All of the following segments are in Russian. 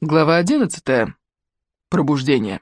Глава одиннадцатая. Пробуждение.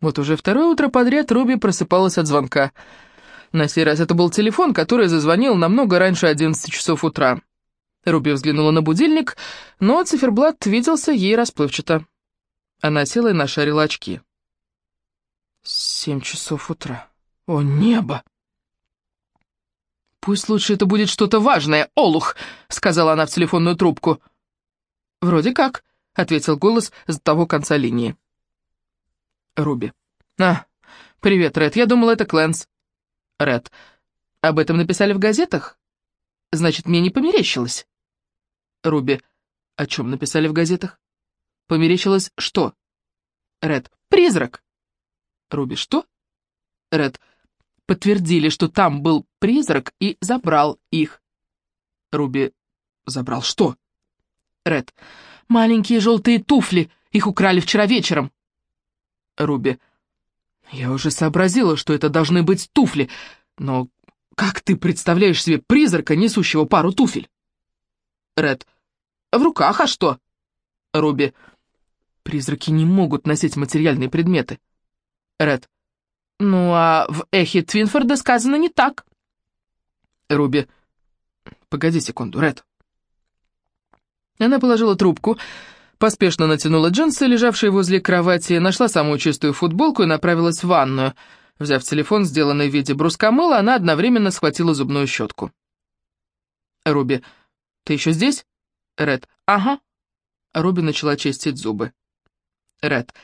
Вот уже второе утро подряд Руби просыпалась от звонка. На сей раз это был телефон, который зазвонил намного раньше 11 часов утра. Руби взглянула на будильник, но циферблат виделся ей расплывчато. Она села и нашарила очки. Семь часов утра. О, небо! «Пусть лучше это будет что-то важное, Олух!» — сказала она в телефонную трубку. — «Вроде как», — ответил голос с того конца линии. Руби. «А, привет, Ред, я думал, это Клэнс». Ред. «Об этом написали в газетах? Значит, мне не померещилось». Руби. «О чем написали в газетах?» «Померещилось что?» Ред. «Призрак». Руби. «Что?» Ред. «Подтвердили, что там был призрак и забрал их». Руби. «Забрал что?» Ред. «Маленькие желтые туфли. Их украли вчера вечером». Руби. «Я уже сообразила, что это должны быть туфли, но как ты представляешь себе призрака, несущего пару туфель?» Ред. «В руках, а что?» Руби. «Призраки не могут носить материальные предметы». Ред. «Ну, а в эхе Твинфорда сказано не так». Руби. «Погоди секунду, Ред. Она положила трубку, поспешно натянула джинсы, лежавшие возле кровати, нашла самую чистую футболку и направилась в ванную. Взяв телефон, сделанный в виде бруска мыла, она одновременно схватила зубную щетку. «Руби, ты еще здесь?» Ред. «Ага». Руби начала чистить зубы. Ред.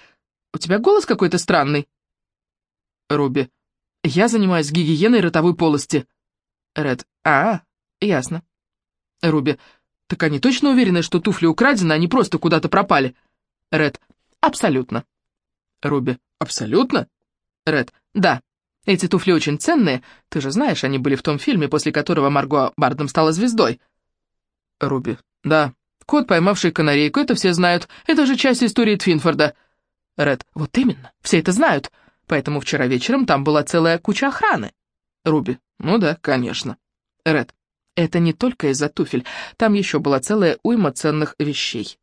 «У тебя голос какой-то странный?» Руби. «Я занимаюсь гигиеной ротовой полости». Ред. «А, ясно». Руби. «Так они точно уверены, что туфли украдены, а не просто куда-то пропали?» Ред. «Абсолютно». Руби. «Абсолютно?» Ред. «Да. Эти туфли очень ценные. Ты же знаешь, они были в том фильме, после которого Марго Бардом стала звездой». Руби. «Да. Кот, поймавший канарейку, это все знают. Это же часть истории Твинфорда». Ред. «Вот именно. Все это знают. Поэтому вчера вечером там была целая куча охраны». Руби. «Ну да, конечно». Ред. Это не только из-за туфель, там еще была целая уйма ценных вещей.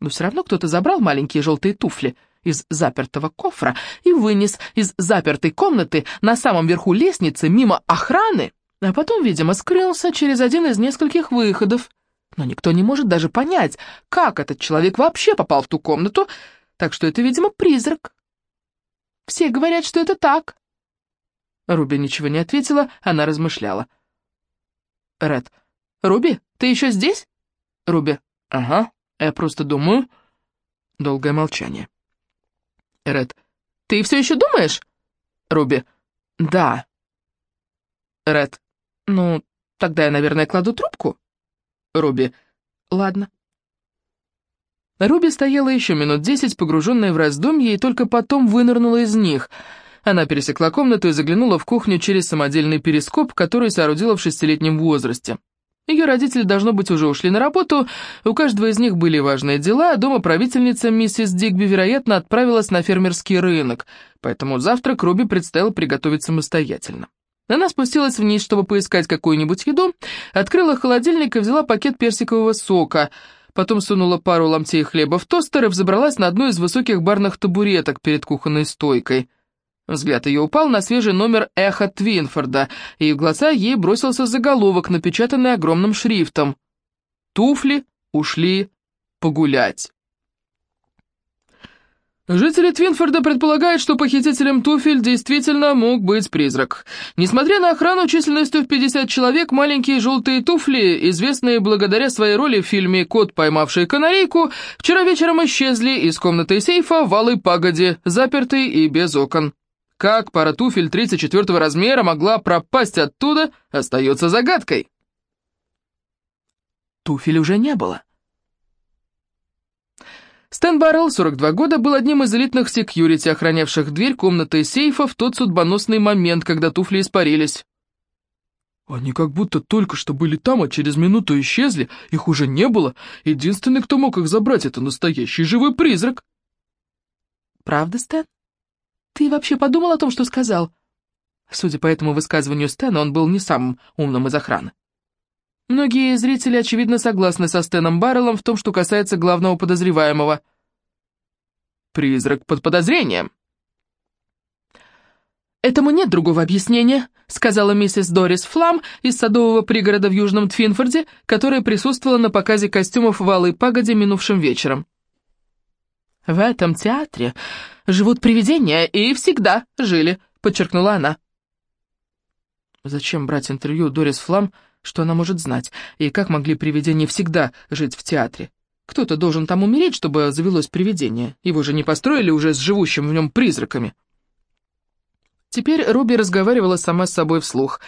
Но все равно кто-то забрал маленькие желтые туфли из запертого кофра и вынес из запертой комнаты на самом верху лестницы мимо охраны, а потом, видимо, скрылся через один из нескольких выходов. Но никто не может даже понять, как этот человек вообще попал в ту комнату, так что это, видимо, призрак. Все говорят, что это так. Руби ничего не ответила, она размышляла. Ред. «Руби, ты еще здесь?» Руби. «Ага, я просто думаю...» Долгое молчание. Ред. «Ты все еще думаешь?» Руби. «Да». Ред. «Ну, тогда я, наверное, кладу трубку?» Руби. «Ладно». Руби стояла еще минут десять, погруженная в раздумье, и только потом вынырнула из них — она пересекла комнату и заглянула в кухню через самодельный перископ, который соорудила в шестилетнем возрасте. Ее родители, должно быть, уже ушли на работу, у каждого из них были важные дела, а дома правительница миссис Дигби, вероятно, отправилась на фермерский рынок, поэтому завтрак Руби предстояло приготовить самостоятельно. Она спустилась вниз, чтобы поискать какую-нибудь еду, открыла холодильник и взяла пакет персикового сока, потом сунула пару ломтей хлеба в тостер и взобралась на одну из высоких барных табуреток перед кухонной стойкой. Взгляд ее упал на свежий номер «Эхо Твинфорда», и в глаза ей бросился заголовок, напечатанный огромным шрифтом. «Туфли ушли погулять». Жители Твинфорда предполагают, что похитителем туфель действительно мог быть призрак. Несмотря на охрану численностью в 50 человек, маленькие желтые туфли, известные благодаря своей роли в фильме «Кот, поймавший канарейку», вчера вечером исчезли из комнаты сейфа в Алой Пагоде, запертой и без окон. Как пара туфель 34 размера могла пропасть оттуда, остается загадкой. Туфель уже не было. Стэн Баррелл, 42 года, был одним из элитных секьюрити, охранявших дверь комнаты сейфа в тот судьбоносный момент, когда туфли испарились. Они как будто только что были там, а через минуту исчезли, их уже не было. Единственный, кто мог их забрать, это настоящий живой призрак. Правда, Стэн? «Ты вообще подумал о том, что сказал?» Судя по этому высказыванию Стэна, он был не самым умным из охраны. Многие зрители, очевидно, согласны со Стэном Барреллом в том, что касается главного подозреваемого. «Призрак под подозрением», «Этому нет другого объяснения», — сказала миссис Дорис Флам из садового пригорода в Южном Твинфорде, которая присутствовала на показе костюмов в Алой Пагоде минувшим вечером. «В этом театре живут привидения и всегда жили», — подчеркнула она. Зачем брать интервью Дорис Флам, что она может знать, и как могли привидения всегда жить в театре? Кто-то должен там умереть, чтобы завелось привидение. Его же не построили уже с живущим в нем призраками. Теперь Руби разговаривала сама с собой вслух.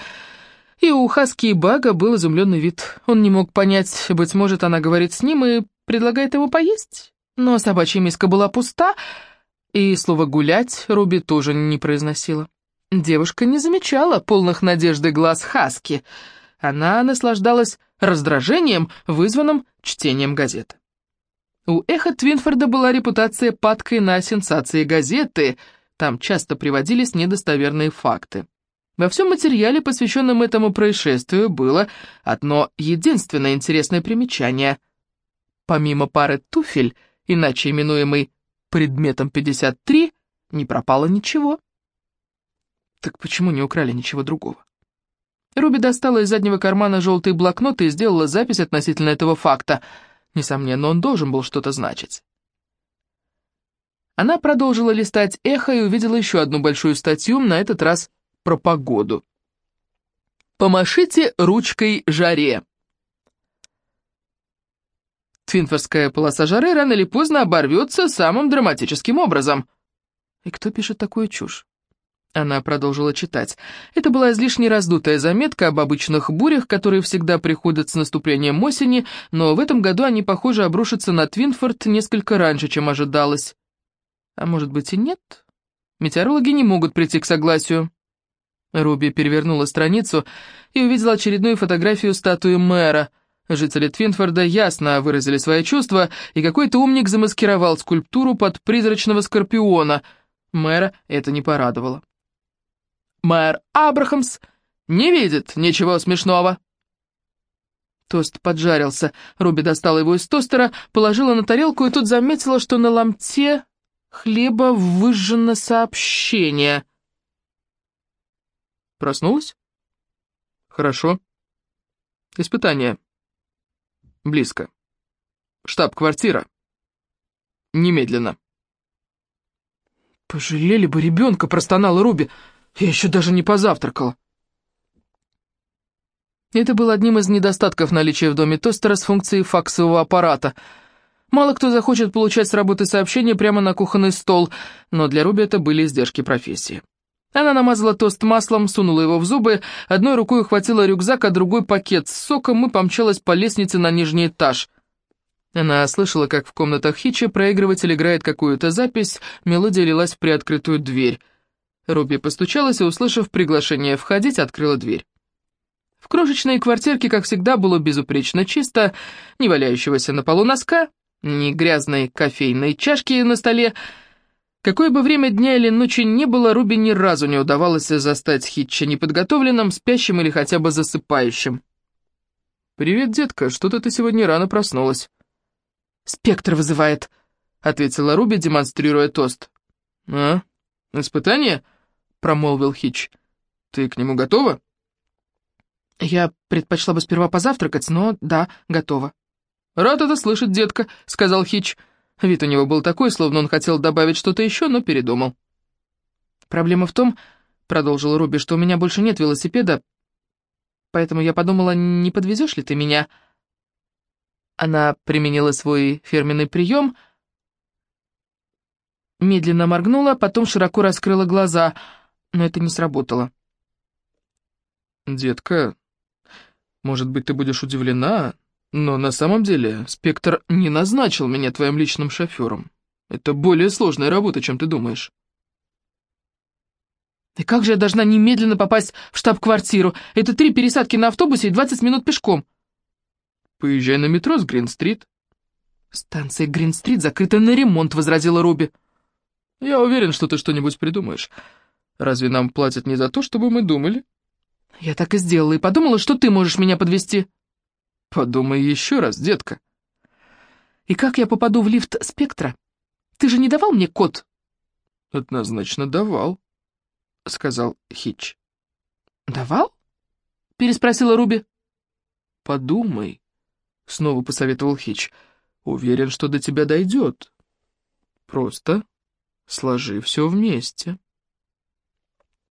И у Хаски и Бага был изумленный вид. Он не мог понять, быть может, она говорит с ним и предлагает ему поесть. Но собачья миска была пуста, и слово «гулять» Руби тоже не произносила. Девушка не замечала полных надежды глаз Хаски. Она наслаждалась раздражением, вызванным чтением газеты. У Эхо Твинфорда была репутация падкой на сенсации газеты — там часто приводились недостоверные факты. Во всем материале, посвященном этому происшествию, было одно единственное интересное примечание. Помимо пары туфель, иначе именуемой предметом 53, не пропало ничего. Так почему не украли ничего другого? Руби достала из заднего кармана желтый блокнот и сделала запись относительно этого факта. Несомненно, он должен был что-то значить. Она продолжила листать эхо и увидела еще одну большую статью, на этот раз про погоду. «Помашите ручкой жаре». Твинфорская полоса жары рано или поздно оборвется самым драматическим образом. И кто пишет такую чушь? Она продолжила читать. Это была излишне раздутая заметка об обычных бурях, которые всегда приходят с наступлением осени, но в этом году они, похоже, обрушатся на Твинфорд несколько раньше, чем ожидалось. А может быть и нет? Метеорологи не могут прийти к согласию. Руби перевернула страницу и увидела очередную фотографию статуи мэра. Жители Твинфорда ясно выразили свои чувства, и какой-то умник замаскировал скульптуру под призрачного скорпиона. Мэра это не порадовало. «Мэр Абрахамс не видит ничего смешного!» Тост поджарился. Руби достала его из тостера, положила на тарелку и тут заметила, что на ломте хлеба выжжено сообщение. Проснулась? Хорошо. Испытание. Близко. Штаб-квартира. Немедленно. Пожалели бы ребенка, простонала Руби. Я еще даже не позавтракала. Это был одним из недостатков наличия в доме тостера с функцией факсового аппарата — Мало кто захочет получать с работы сообщения прямо на кухонный стол, но для Руби это были издержки профессии. Она намазала тост маслом, сунула его в зубы, одной рукой ухватила рюкзак, а другой пакет с соком и помчалась по лестнице на нижний этаж. Она слышала, как в комнатах Хичи проигрыватель играет какую-то запись, мелодия лилась в приоткрытую дверь. Руби постучалась и, услышав приглашение входить, открыла дверь. В крошечной квартирке, как всегда, было безупречно чисто, не валяющегося на полу носка, ни грязной кофейной чашки на столе. Какое бы время дня или ночи не было, Руби ни разу не удавалось застать Хитча неподготовленным, спящим или хотя бы засыпающим. «Привет, детка, что-то ты сегодня рано проснулась». «Спектр вызывает», — ответила Руби, демонстрируя тост. «А, испытание?» — промолвил Хитч. «Ты к нему готова?» «Я предпочла бы сперва позавтракать, но да, готова». «Рад это слышать, детка», — сказал Хич. Вид у него был такой, словно он хотел добавить что-то еще, но передумал. «Проблема в том, — продолжил Руби, — что у меня больше нет велосипеда, поэтому я подумала, не подвезешь ли ты меня?» Она применила свой фирменный прием, медленно моргнула, потом широко раскрыла глаза, но это не сработало. «Детка, может быть, ты будешь удивлена, но на самом деле Спектр не назначил меня твоим личным шофером. Это более сложная работа, чем ты думаешь. И как же я должна немедленно попасть в штаб-квартиру? Это три пересадки на автобусе и 20 минут пешком. Поезжай на метро с Грин-стрит. Станция Грин-стрит закрыта на ремонт, возразила Руби. Я уверен, что ты что-нибудь придумаешь. Разве нам платят не за то, чтобы мы думали? Я так и сделала, и подумала, что ты можешь меня подвести. Подумай еще раз, детка. И как я попаду в лифт спектра? Ты же не давал мне код? Однозначно давал, сказал Хитч. Давал? Переспросила Руби. Подумай, снова посоветовал Хитч. Уверен, что до тебя дойдет. Просто сложи все вместе.